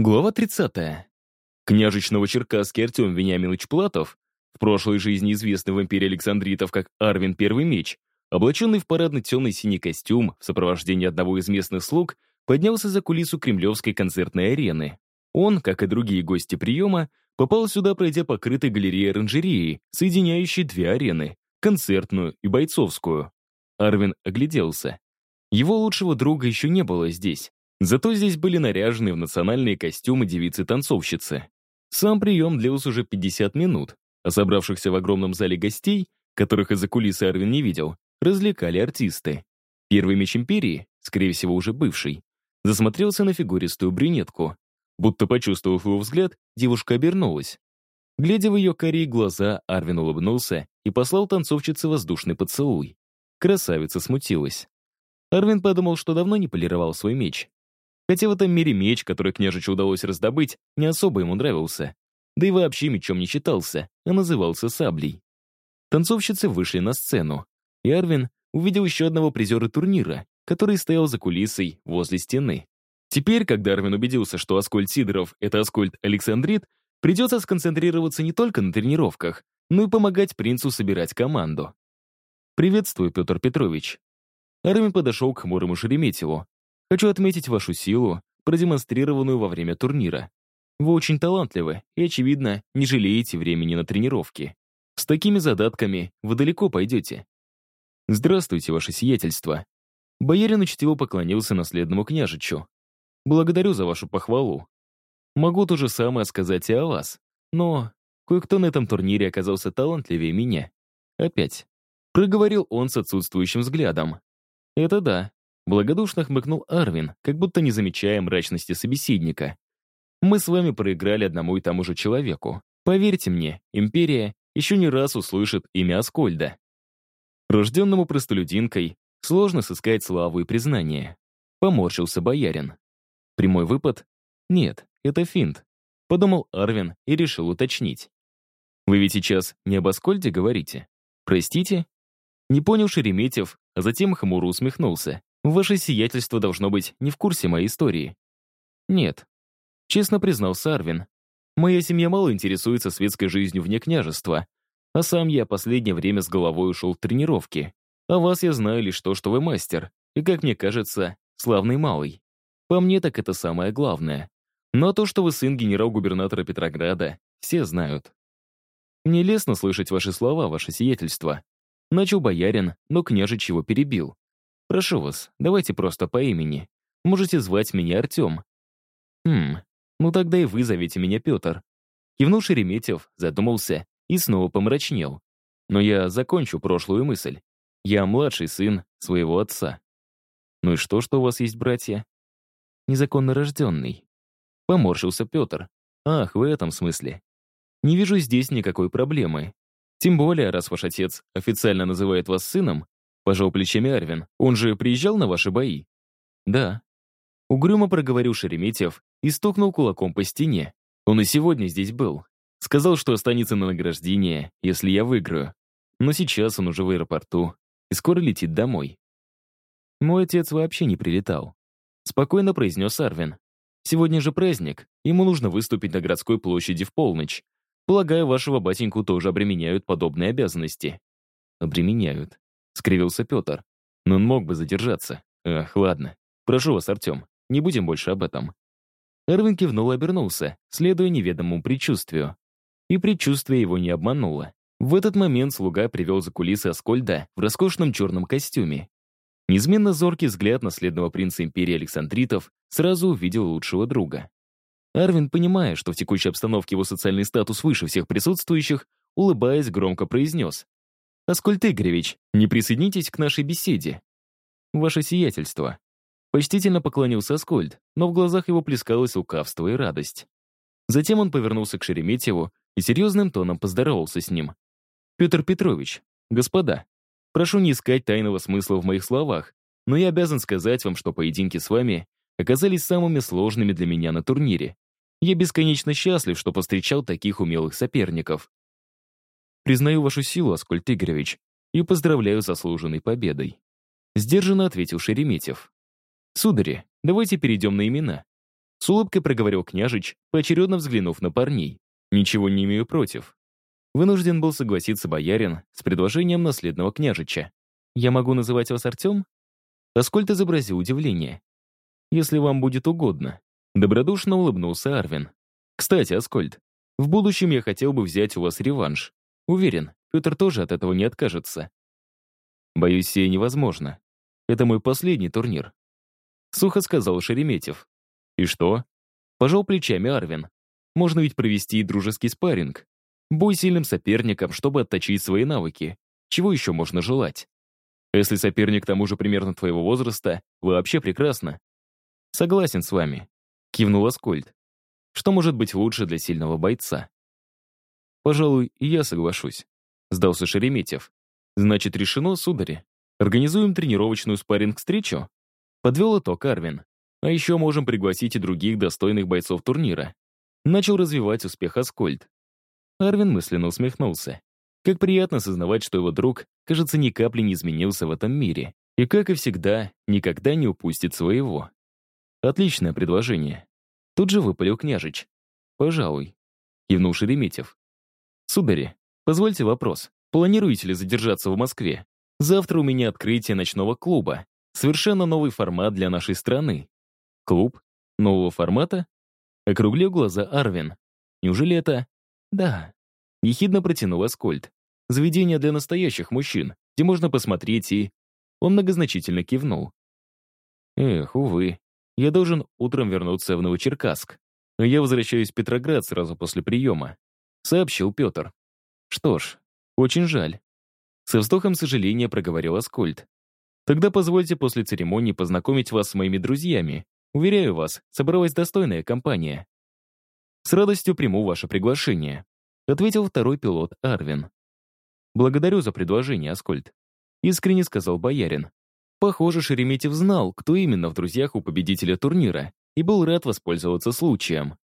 Глава 30. Княжич Новочеркасский Артем Вениаминович Платов, в прошлой жизни известный в империи Александритов как Арвин Первый Меч, облаченный в парадный темный синий костюм в сопровождении одного из местных слуг, поднялся за кулису Кремлевской концертной арены. Он, как и другие гости приема, попал сюда, пройдя покрытой галереей оранжереи, соединяющей две арены — концертную и бойцовскую. Арвин огляделся. Его лучшего друга еще не было здесь. Зато здесь были наряжены в национальные костюмы девицы-танцовщицы. Сам прием длился уже 50 минут, а собравшихся в огромном зале гостей, которых из-за кулисы Арвин не видел, развлекали артисты. Первый меч Империи, скорее всего уже бывший, засмотрелся на фигуристую брюнетку. Будто почувствовав его взгляд, девушка обернулась. Глядя в ее карие глаза, Арвин улыбнулся и послал танцовщице воздушный поцелуй. Красавица смутилась. Арвин подумал, что давно не полировал свой меч, Хотя в этом мире меч, который княжичу удалось раздобыть, не особо ему нравился. Да и вообще мечом не считался, а назывался саблей. Танцовщицы вышли на сцену, и Арвин увидел еще одного призера турнира, который стоял за кулисой возле стены. Теперь, когда Арвин убедился, что Аскольд Сидоров — это Аскольд Александрит, придется сконцентрироваться не только на тренировках, но и помогать принцу собирать команду. «Приветствую, Петр Петрович». Арвин подошел к хмурому Шереметьеву, Хочу отметить вашу силу, продемонстрированную во время турнира. Вы очень талантливы и, очевидно, не жалеете времени на тренировки. С такими задатками вы далеко пойдете. Здравствуйте, ваше сиятельство. Боярин учтиво поклонился наследному княжичу. Благодарю за вашу похвалу. Могу то же самое сказать и о вас. Но кое-кто на этом турнире оказался талантливее меня. Опять. Проговорил он с отсутствующим взглядом. Это да, Благодушно хмыкнул Арвин, как будто не замечая мрачности собеседника. «Мы с вами проиграли одному и тому же человеку. Поверьте мне, Империя еще не раз услышит имя Аскольда. Рожденному простолюдинкой сложно сыскать славу и признание. Поморщился боярин. Прямой выпад? Нет, это финт. Подумал Арвин и решил уточнить. Вы ведь сейчас не об Аскольде говорите? Простите? Не понял Шереметьев, а затем хмуро усмехнулся. Ваше сиятельство должно быть не в курсе моей истории. Нет. Честно признался Арвин. Моя семья мало интересуется светской жизнью вне княжества, а сам я последнее время с головой ушел в тренировки. А вас я знаю лишь то, что вы мастер, и, как мне кажется, славный малый. По мне так это самое главное. Но то, что вы сын генерал-губернатора Петрограда, все знают. Мне лестно слышать ваши слова, ваше сиятельство. Начал боярин, но княжич его перебил. Прошу вас, давайте просто по имени. Можете звать меня Артем. Хм, ну тогда и вы зовите меня Петр. Кивнул Шереметьев, задумался и снова помрачнел. Но я закончу прошлую мысль. Я младший сын своего отца. Ну и что, что у вас есть братья? Незаконно рожденный. Поморщился Петр. Ах, в этом смысле. Не вижу здесь никакой проблемы. Тем более, раз ваш отец официально называет вас сыном, Пожал плечами Арвин. Он же приезжал на ваши бои? Да. Угрюмо проговорил Шереметьев и стукнул кулаком по стене. Он и сегодня здесь был. Сказал, что останется на награждение, если я выиграю. Но сейчас он уже в аэропорту и скоро летит домой. Мой отец вообще не прилетал. Спокойно произнес Арвин. Сегодня же праздник, ему нужно выступить на городской площади в полночь. Полагаю, вашего батеньку тоже обременяют подобные обязанности. Обременяют скривился Петр. Но он мог бы задержаться. Ах, ладно. Прошу вас, Артем, не будем больше об этом. Эрвин кивнул и обернулся, следуя неведомому предчувствию. И предчувствие его не обмануло. В этот момент слуга привел за кулисы Аскольда в роскошном черном костюме. Неизменно зоркий взгляд наследного принца империи Александритов сразу увидел лучшего друга. Арвин, понимая, что в текущей обстановке его социальный статус выше всех присутствующих, улыбаясь, громко произнес. «Аскольд Игоревич, не присоединитесь к нашей беседе?» «Ваше сиятельство». Почтительно поклонился Аскольд, но в глазах его плескалось лукавство и радость. Затем он повернулся к Шереметьеву и серьезным тоном поздоровался с ним. «Петр Петрович, господа, прошу не искать тайного смысла в моих словах, но я обязан сказать вам, что поединки с вами оказались самыми сложными для меня на турнире. Я бесконечно счастлив, что повстречал таких умелых соперников. Признаю вашу силу, Аскольд Игоревич, и поздравляю с заслуженной победой. Сдержанно ответил Шереметьев. Судари, давайте перейдем на имена. С улыбкой проговорил княжич, поочередно взглянув на парней. Ничего не имею против. Вынужден был согласиться боярин с предложением наследного княжича. «Я могу называть вас Артем?» Аскольд изобразил удивление. «Если вам будет угодно». Добродушно улыбнулся Арвин. «Кстати, Аскольд, в будущем я хотел бы взять у вас реванш. Уверен, Петр тоже от этого не откажется. Боюсь, сие невозможно. Это мой последний турнир. Сухо сказал Шереметьев. И что? Пожал плечами Арвин. Можно ведь провести и дружеский спарринг. Бой сильным соперником, чтобы отточить свои навыки. Чего еще можно желать? Если соперник к тому же примерно твоего возраста, вообще прекрасно. Согласен с вами. Кивнул Аскольд. Что может быть лучше для сильного бойца? Пожалуй, и я соглашусь. Сдался Шереметьев. Значит, решено, судари. Организуем тренировочную спарринг-встречу? Подвел итог Арвин. А еще можем пригласить и других достойных бойцов турнира. Начал развивать успех Аскольд. Арвин мысленно усмехнулся. Как приятно осознавать, что его друг, кажется, ни капли не изменился в этом мире. И, как и всегда, никогда не упустит своего. Отличное предложение. Тут же выпалил княжич. «Пожалуй», — кивнул Шереметьев. «Судари, позвольте вопрос. Планируете ли задержаться в Москве? Завтра у меня открытие ночного клуба. Совершенно новый формат для нашей страны. Клуб? Нового формата? Округлил глаза Арвин. Неужели это... Да. Ехидно протянул Аскольд. Заведение для настоящих мужчин, где можно посмотреть и... Он многозначительно кивнул. Эх, увы. Я должен утром вернуться в Новочеркасск. Но я возвращаюсь в Петроград сразу после приема. Сообщил Петр. Что ж, очень жаль. Со вздохом сожаления проговорил Аскольд. Тогда позвольте после церемонии познакомить вас с моими друзьями. Уверяю вас, собралась достойная компания. С радостью приму ваше приглашение, ответил второй пилот Арвин. Благодарю за предложение, Аскольд. Искренне сказал боярин. Похоже, Шереметьев знал, кто именно в друзьях у победителя турнира, и был рад воспользоваться случаем.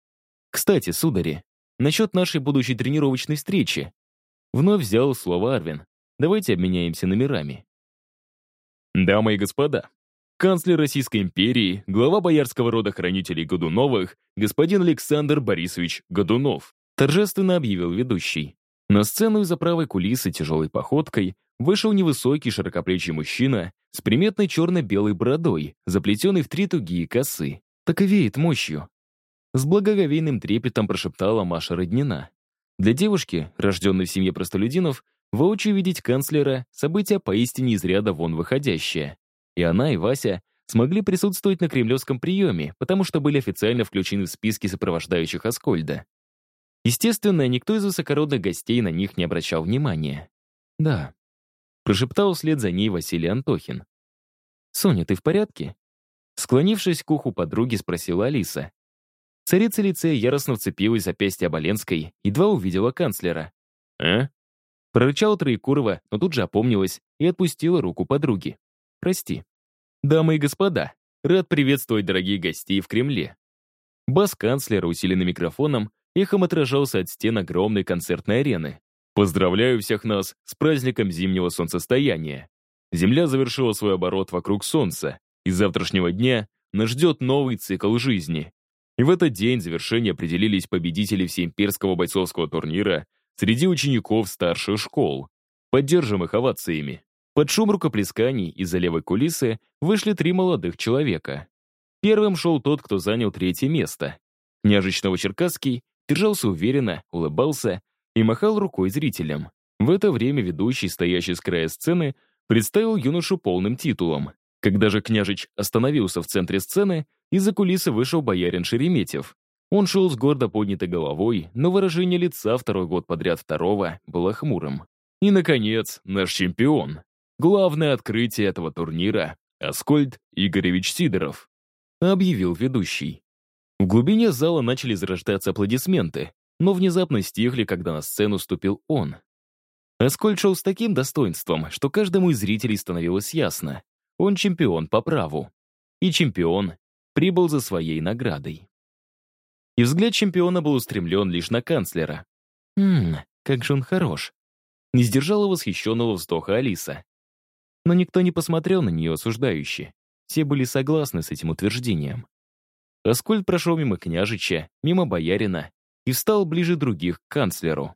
Кстати, судари, насчет нашей будущей тренировочной встречи. Вновь взял слово Арвин. Давайте обменяемся номерами. Дамы и господа, канцлер Российской империи, глава боярского рода хранителей Годуновых, господин Александр Борисович Годунов, торжественно объявил ведущий. На сцену из-за правой кулисы тяжелой походкой вышел невысокий широкоплечий мужчина с приметной черно-белой бородой, заплетенной в три тугие косы. Так и веет мощью. С благоговейным трепетом прошептала Маша Роднина. Для девушки, рожденной в семье простолюдинов, воочию видеть канцлера — событие поистине из ряда вон выходящее. И она, и Вася смогли присутствовать на кремлевском приеме, потому что были официально включены в списки сопровождающих Аскольда. Естественно, никто из высокородных гостей на них не обращал внимания. «Да», — прошептал вслед за ней Василий Антохин. «Соня, ты в порядке?» Склонившись к уху подруги, спросила Алиса. Царица лицея яростно вцепилась в запястье Оболенской, едва увидела канцлера. «А?» Прорычала Троекурова, но тут же опомнилась и отпустила руку подруги. «Прости». «Дамы и господа, рад приветствовать дорогие гостей в Кремле». Бас канцлера, усиленный микрофоном, эхом отражался от стен огромной концертной арены. «Поздравляю всех нас с праздником зимнего солнцестояния. Земля завершила свой оборот вокруг Солнца, и с завтрашнего дня нас ждет новый цикл жизни. И в этот день завершения определились победители всеимперского бойцовского турнира среди учеников старших школ. Поддержим их овациями. Под шум рукоплесканий из-за левой кулисы вышли три молодых человека. Первым шел тот, кто занял третье место. Княжич Новочеркасский держался уверенно, улыбался и махал рукой зрителям. В это время ведущий, стоящий с края сцены, представил юношу полным титулом. Когда же княжич остановился в центре сцены, из-за кулисы вышел боярин Шереметьев. Он шел с гордо поднятой головой, но выражение лица второй год подряд второго было хмурым. И, наконец, наш чемпион. Главное открытие этого турнира — Аскольд Игоревич Сидоров, объявил ведущий. В глубине зала начали зарождаться аплодисменты, но внезапно стихли, когда на сцену ступил он. Аскольд шел с таким достоинством, что каждому из зрителей становилось ясно. Он чемпион по праву. И чемпион прибыл за своей наградой. И взгляд чемпиона был устремлен лишь на канцлера. «Хм, как же он хорош!» Не сдержала восхищенного вздоха Алиса. Но никто не посмотрел на нее осуждающе. Все были согласны с этим утверждением. Аскольд прошел мимо княжича, мимо боярина и встал ближе других к канцлеру.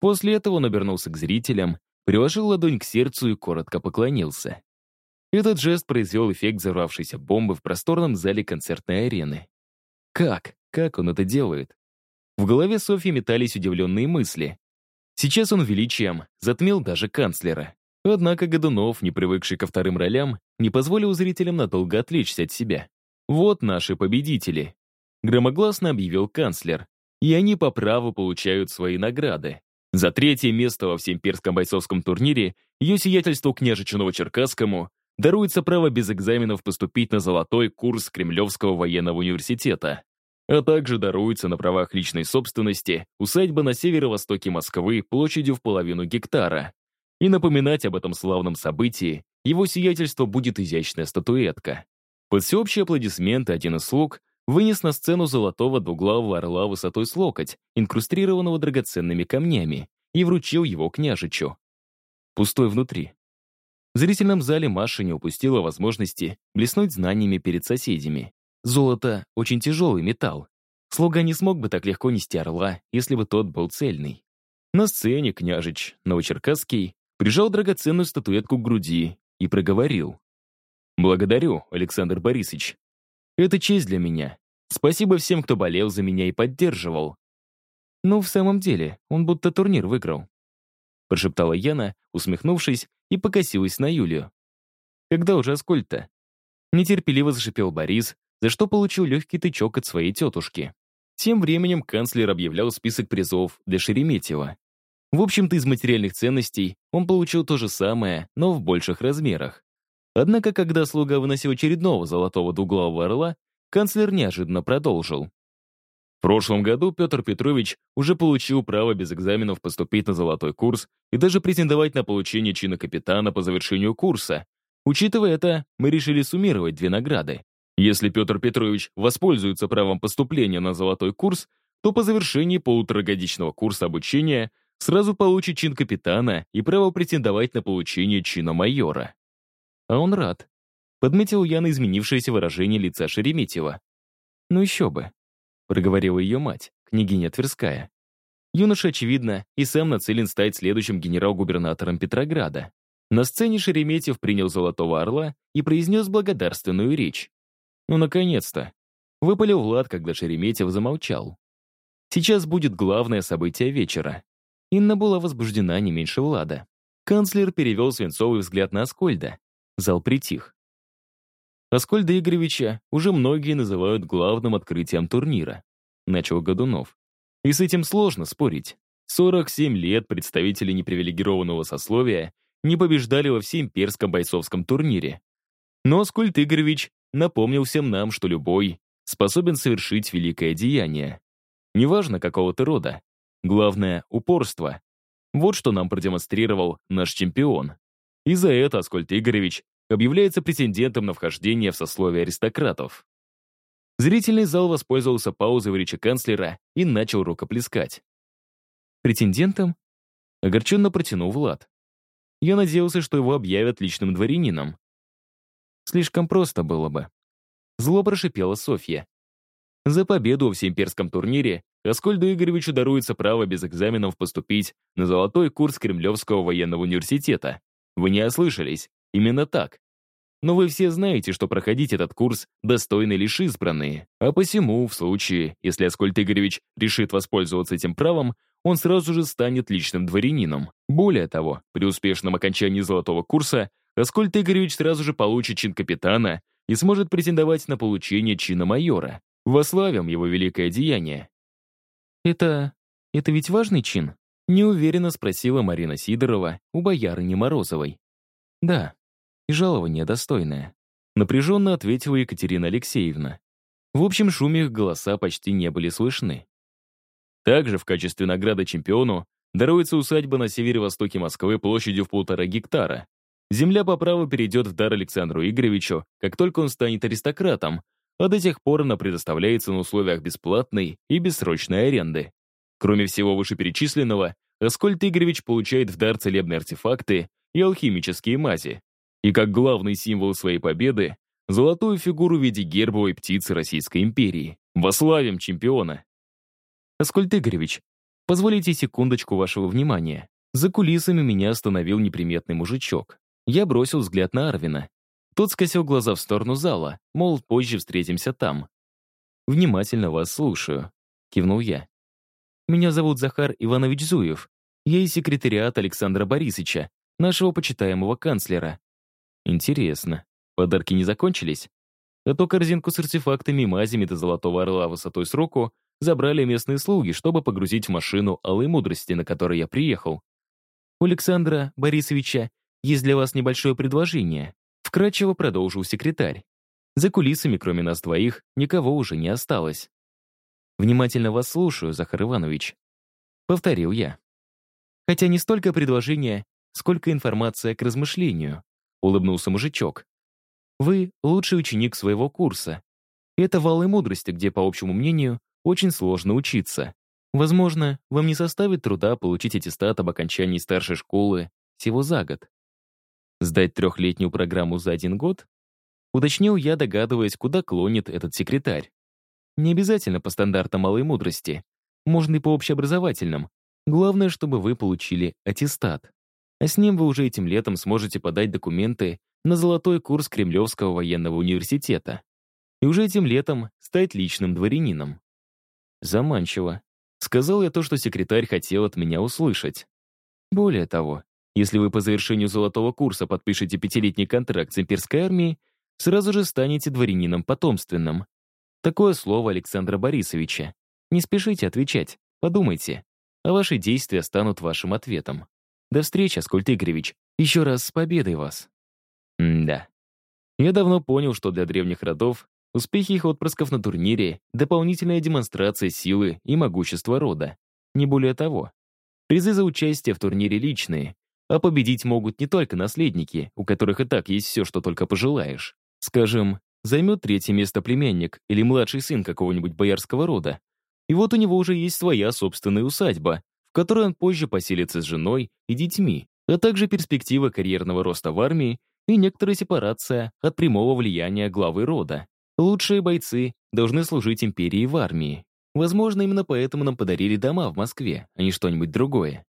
После этого он обернулся к зрителям, приложил ладонь к сердцу и коротко поклонился. Этот жест произвел эффект взорвавшейся бомбы в просторном зале концертной арены. Как? Как он это делает? В голове Софьи метались удивленные мысли. Сейчас он величием затмил даже канцлера. Однако Годунов, не привыкший ко вторым ролям, не позволил зрителям надолго отвлечься от себя. «Вот наши победители», — громогласно объявил канцлер. «И они по праву получают свои награды. За третье место во всеимперском бойцовском турнире ее сиятельству княжичу Новочеркасскому даруется право без экзаменов поступить на золотой курс Кремлевского военного университета а также даруется на правах личной собственности усадьба на северо-востоке Москвы площадью в половину гектара. И напоминать об этом славном событии его сиятельство будет изящная статуэтка. Под всеобщие аплодисменты один из слуг вынес на сцену золотого двуглавого орла высотой с локоть, инкрустрированного драгоценными камнями, и вручил его княжичу. Пустой внутри. В зрительном зале Маша не упустила возможности блеснуть знаниями перед соседями. Золото — очень тяжелый металл. Слуга не смог бы так легко нести орла, если бы тот был цельный. На сцене княжич Новочеркасский прижал драгоценную статуэтку к груди и проговорил. «Благодарю, Александр Борисович. Это честь для меня. Спасибо всем, кто болел за меня и поддерживал». «Ну, в самом деле, он будто турнир выиграл», прошептала Яна, усмехнувшись, и покосилась на Юлию. «Когда уже Аскольд-то?» Нетерпеливо зашипел Борис, за что получил легкий тычок от своей тетушки. Тем временем канцлер объявлял список призов для Шереметьева. В общем-то, из материальных ценностей он получил то же самое, но в больших размерах. Однако, когда слуга выносил очередного золотого двуглавого орла, канцлер неожиданно продолжил. В прошлом году Петр Петрович уже получил право без экзаменов поступить на золотой курс и даже претендовать на получение чина капитана по завершению курса. Учитывая это, мы решили суммировать две награды. Если Петр Петрович воспользуется правом поступления на золотой курс, то по завершении полуторагодичного курса обучения сразу получит чин капитана и право претендовать на получение чина майора. А он рад. Подметил я на изменившееся выражение лица Шереметьева. «Ну еще бы», — проговорила ее мать, княгиня Тверская. Юноша, очевидно, и сам нацелен стать следующим генерал-губернатором Петрограда. На сцене Шереметьев принял Золотого Орла и произнес благодарственную речь. Ну, наконец-то. Выпалил Влад, когда Шереметьев замолчал. Сейчас будет главное событие вечера. Инна была возбуждена не меньше Влада. Канцлер перевел свинцовый взгляд на Аскольда. Зал притих. Аскольда Игоревича уже многие называют главным открытием турнира. Начал Годунов. И с этим сложно спорить. 47 лет представители непривилегированного сословия не побеждали во всеимперском бойцовском турнире. Но Аскольд Игоревич напомнил всем нам, что любой способен совершить великое деяние. Неважно, какого ты рода. Главное — упорство. Вот что нам продемонстрировал наш чемпион. И за это Аскольд Игоревич объявляется претендентом на вхождение в сословие аристократов. Зрительный зал воспользовался паузой в речи канцлера и начал рукоплескать. «Претендентом?» — огорченно протянул Влад. Я надеялся, что его объявят личным дворянином. Слишком просто было бы. Зло прошипела Софья. За победу в всеимперском турнире Аскольду Игоревичу даруется право без экзаменов поступить на золотой курс Кремлевского военного университета. Вы не ослышались, именно так. Но вы все знаете, что проходить этот курс достойны лишь избранные. А посему, в случае, если Аскольд Игоревич решит воспользоваться этим правом, он сразу же станет личным дворянином. Более того, при успешном окончании золотого курса Аскольд Игоревич сразу же получит чин капитана и сможет претендовать на получение чина майора. Вославим его великое деяние. «Это... это ведь важный чин?» — неуверенно спросила Марина Сидорова у боярыни Морозовой. «Да, и жалование достойное», — напряженно ответила Екатерина Алексеевна. В общем шуме их голоса почти не были слышны. Также в качестве награды чемпиону даруется усадьба на севере-востоке Москвы площадью в полтора гектара, Земля по праву перейдет в дар Александру Игоревичу, как только он станет аристократом, а до тех пор она предоставляется на условиях бесплатной и бессрочной аренды. Кроме всего вышеперечисленного, Аскольд Игоревич получает в дар целебные артефакты и алхимические мази. И как главный символ своей победы золотую фигуру в виде гербовой птицы Российской империи. Вославим чемпиона! Аскольд Игоревич, позволите секундочку вашего внимания. За кулисами меня остановил неприметный мужичок. Я бросил взгляд на Арвина. Тот скосил глаза в сторону зала, мол, позже встретимся там. «Внимательно вас слушаю», — кивнул я. «Меня зовут Захар Иванович Зуев. Я из секретариата Александра Борисовича, нашего почитаемого канцлера. Интересно, подарки не закончились? А то корзинку с артефактами и мазями до Золотого Орла высотой сроку забрали местные слуги, чтобы погрузить в машину алой мудрости, на которой я приехал. У Александра Борисовича есть для вас небольшое предложение. Вкратчиво продолжил секретарь. За кулисами, кроме нас двоих, никого уже не осталось. «Внимательно вас слушаю, Захар Иванович», — повторил я. Хотя не столько предложение, сколько информация к размышлению, улыбнулся мужичок. Вы лучший ученик своего курса. Это валы мудрости, где, по общему мнению, очень сложно учиться. Возможно, вам не составит труда получить аттестат об окончании старшей школы всего за год. Сдать трехлетнюю программу за один год? Уточнил я, догадываясь, куда клонит этот секретарь. Не обязательно по стандартам малой мудрости. Можно и по общеобразовательным. Главное, чтобы вы получили аттестат. А с ним вы уже этим летом сможете подать документы на золотой курс Кремлевского военного университета. И уже этим летом стать личным дворянином. Заманчиво. Сказал я то, что секретарь хотел от меня услышать. Более того, если вы по завершению золотого курса подпишете пятилетний контракт с имперской армией, сразу же станете дворянином потомственным. Такое слово Александра Борисовича. Не спешите отвечать, подумайте, а ваши действия станут вашим ответом. До встречи, Аскольд Игоревич. Еще раз с победой вас. М да. Я давно понял, что для древних родов успехи их отпрысков на турнире — дополнительная демонстрация силы и могущества рода. Не более того. Призы за участие в турнире личные, а победить могут не только наследники, у которых и так есть все, что только пожелаешь. Скажем, займет третье место племянник или младший сын какого-нибудь боярского рода. И вот у него уже есть своя собственная усадьба, в которой он позже поселится с женой и детьми, а также перспектива карьерного роста в армии и некоторая сепарация от прямого влияния главы рода. Лучшие бойцы должны служить империи в армии. Возможно, именно поэтому нам подарили дома в Москве, а не что-нибудь другое.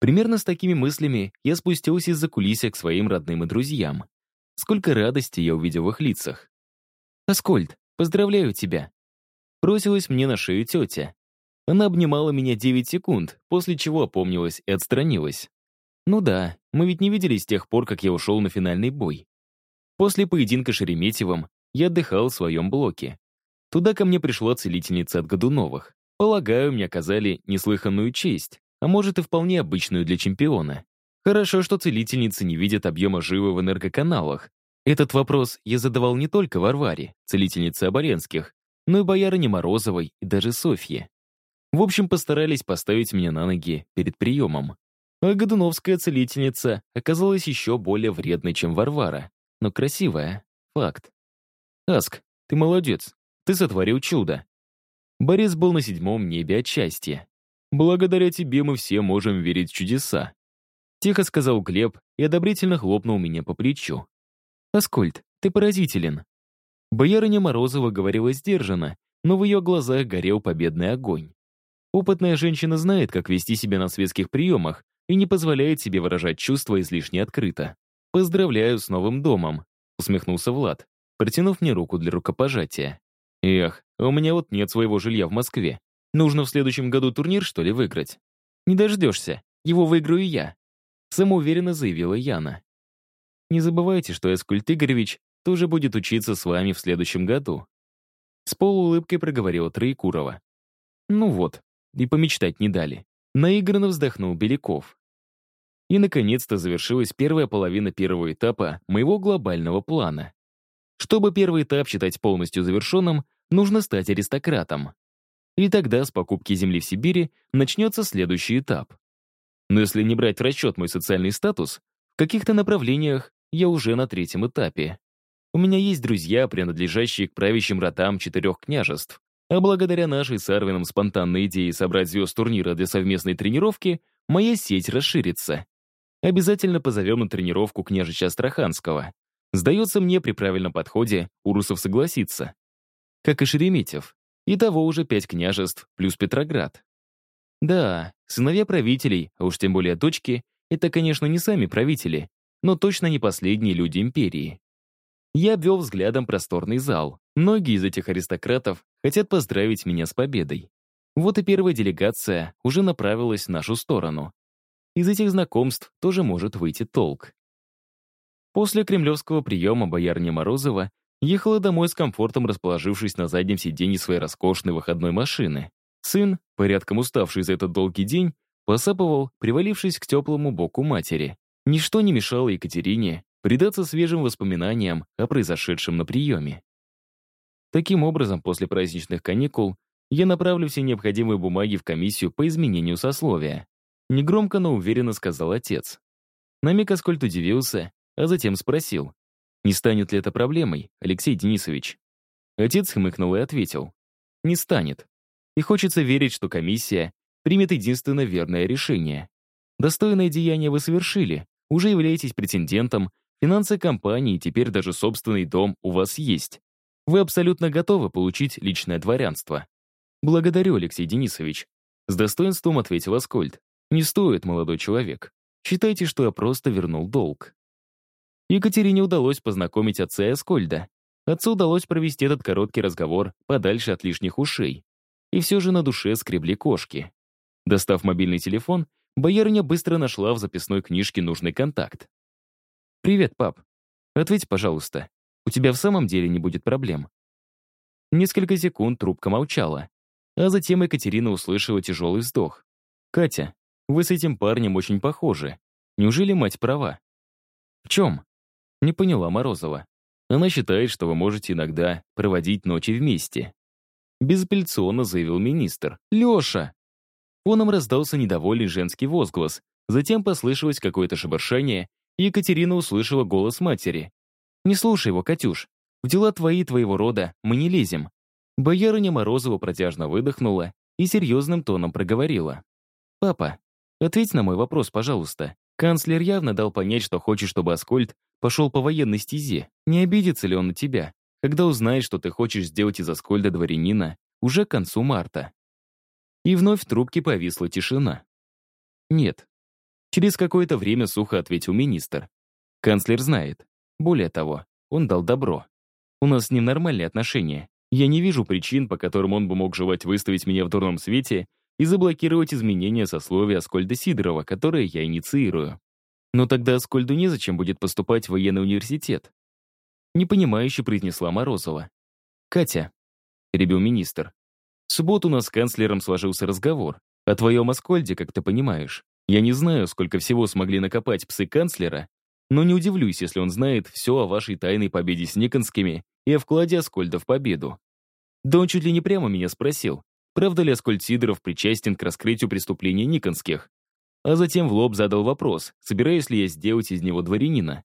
Примерно с такими мыслями я спустился из-за кулисья к своим родным и друзьям. Сколько радости я увидел в их лицах. «Аскольд, поздравляю тебя!» Бросилась мне на шею тетя. Она обнимала меня 9 секунд, после чего опомнилась и отстранилась. Ну да, мы ведь не виделись с тех пор, как я ушел на финальный бой. После поединка с Шереметьевым я отдыхал в своем блоке. Туда ко мне пришла целительница от Годуновых. Полагаю, мне оказали неслыханную честь а может и вполне обычную для чемпиона. Хорошо, что целительницы не видят объема живы в энергоканалах. Этот вопрос я задавал не только Варваре, целительнице Оболенских, но и боярине Морозовой и даже Софье. В общем, постарались поставить меня на ноги перед приемом. А Годуновская целительница оказалась еще более вредной, чем Варвара, но красивая. Факт. «Аск, ты молодец. Ты сотворил чудо». Борис был на седьмом небе от счастья. Благодаря тебе мы все можем верить в чудеса. Тихо сказал Глеб и одобрительно хлопнул меня по плечу. «Аскольд, ты поразителен». Боярыня Морозова говорила сдержанно, но в ее глазах горел победный огонь. Опытная женщина знает, как вести себя на светских приемах и не позволяет себе выражать чувства излишне открыто. «Поздравляю с новым домом», — усмехнулся Влад, протянув мне руку для рукопожатия. «Эх, у меня вот нет своего жилья в Москве. Нужно в следующем году турнир, что ли, выиграть? Не дождешься. Его выиграю я. Самоуверенно заявила Яна. Не забывайте, что Эскульт Игоревич тоже будет учиться с вами в следующем году. С полуулыбкой проговорила Троекурова. Ну вот, и помечтать не дали. Наигранно вздохнул Беляков. И, наконец-то, завершилась первая половина первого этапа моего глобального плана. Чтобы первый этап считать полностью завершенным, нужно стать аристократом. И тогда с покупки земли в Сибири начнется следующий этап. Но если не брать в расчет мой социальный статус, в каких-то направлениях я уже на третьем этапе. У меня есть друзья, принадлежащие к правящим ротам четырех княжеств, а благодаря нашей с Арвином спонтанной идее собрать звезд турнира для совместной тренировки, моя сеть расширится. Обязательно позовем на тренировку княжича Астраханского. Сдается мне, при правильном подходе Урусов согласится. Как и Шереметьев. Итого уже пять княжеств плюс Петроград. Да, сыновья правителей, а уж тем более дочки, это, конечно, не сами правители, но точно не последние люди империи. Я обвел взглядом просторный зал. Многие из этих аристократов хотят поздравить меня с победой. Вот и первая делегация уже направилась в нашу сторону. Из этих знакомств тоже может выйти толк. После кремлевского приема боярня Морозова ехала домой с комфортом, расположившись на заднем сиденье своей роскошной выходной машины. Сын, порядком уставший за этот долгий день, посапывал, привалившись к теплому боку матери. Ничто не мешало Екатерине предаться свежим воспоминаниям о произошедшем на приеме. Таким образом, после праздничных каникул я направлю все необходимые бумаги в комиссию по изменению сословия. Негромко, но уверенно сказал отец. На миг Аскольд удивился, а затем спросил, не станет ли это проблемой, Алексей Денисович? Отец хмыкнул и ответил, не станет. И хочется верить, что комиссия примет единственно верное решение. Достойное деяние вы совершили, уже являетесь претендентом Финансы компании, теперь даже собственный дом у вас есть. Вы абсолютно готовы получить личное дворянство. Благодарю, Алексей Денисович. С достоинством ответил Аскольд. Не стоит, молодой человек. Считайте, что я просто вернул долг. Екатерине удалось познакомить отца и Аскольда. Отцу удалось провести этот короткий разговор подальше от лишних ушей. И все же на душе скребли кошки. Достав мобильный телефон, боярыня быстро нашла в записной книжке нужный контакт. «Привет, пап. Ответь, пожалуйста. У тебя в самом деле не будет проблем?» Несколько секунд трубка молчала, а затем Екатерина услышала тяжелый вздох. «Катя, вы с этим парнем очень похожи. Неужели мать права?» «В чем?» Не поняла Морозова. Она считает, что вы можете иногда проводить ночи вместе. Безапелляционно заявил министр. «Леша!» Фоном раздался недовольный женский возглас. Затем послышалось какое-то шебуршание, Екатерина услышала голос матери. «Не слушай его, Катюш. В дела твои и твоего рода мы не лезем». Боярыня Морозова протяжно выдохнула и серьезным тоном проговорила. «Папа, ответь на мой вопрос, пожалуйста. Канцлер явно дал понять, что хочет, чтобы Аскольд пошел по военной стезе. Не обидится ли он на тебя, когда узнает, что ты хочешь сделать из Аскольда дворянина уже к концу марта?» И вновь в трубке повисла тишина. «Нет, Через какое-то время сухо ответил министр. Канцлер знает. Более того, он дал добро. У нас с ним нормальные отношения. Я не вижу причин, по которым он бы мог желать выставить меня в дурном свете и заблокировать изменения сословия Аскольда Сидорова, которые я инициирую. Но тогда Аскольду незачем будет поступать в военный университет. Непонимающе произнесла Морозова. «Катя», — перебил министр, — «в субботу у нас с канцлером сложился разговор. О твоем Аскольде, как ты понимаешь. Я не знаю, сколько всего смогли накопать псы канцлера, но не удивлюсь, если он знает все о вашей тайной победе с Никонскими и о вкладе Аскольда в победу. Да он чуть ли не прямо меня спросил, правда ли Аскольд Сидоров причастен к раскрытию преступления Никонских. А затем в лоб задал вопрос, собираюсь ли я сделать из него дворянина.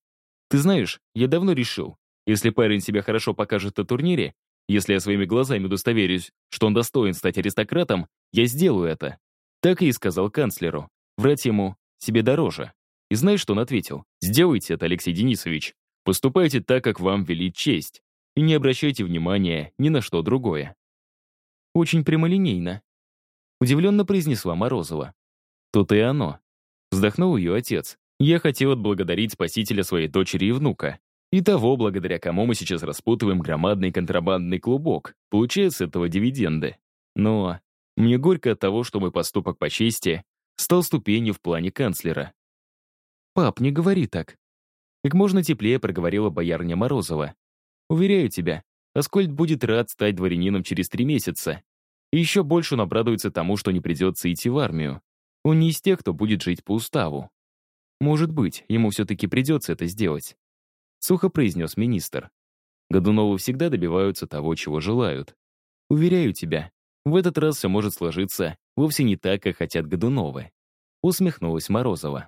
Ты знаешь, я давно решил, если парень себя хорошо покажет на турнире, если я своими глазами удостоверюсь, что он достоин стать аристократом, я сделаю это. Так и сказал канцлеру. Врать ему себе дороже. И знаешь, что он ответил? «Сделайте это, Алексей Денисович. Поступайте так, как вам велит честь. И не обращайте внимания ни на что другое». Очень прямолинейно. Удивленно произнесла Морозова. То-то и оно. Вздохнул ее отец. Я хотел отблагодарить спасителя своей дочери и внука. И того, благодаря кому мы сейчас распутываем громадный контрабандный клубок, получая с этого дивиденды. Но мне горько от того, что мой поступок по чести стал ступенью в плане канцлера. «Пап, не говори так». Как можно теплее проговорила боярня Морозова. «Уверяю тебя, Аскольд будет рад стать дворянином через три месяца. И еще больше он обрадуется тому, что не придется идти в армию. Он не из тех, кто будет жить по уставу. Может быть, ему все-таки придется это сделать. Сухо произнес министр. Годуновы всегда добиваются того, чего желают. Уверяю тебя, в этот раз все может сложиться вовсе не так, как хотят Годуновы. Усмехнулась Морозова.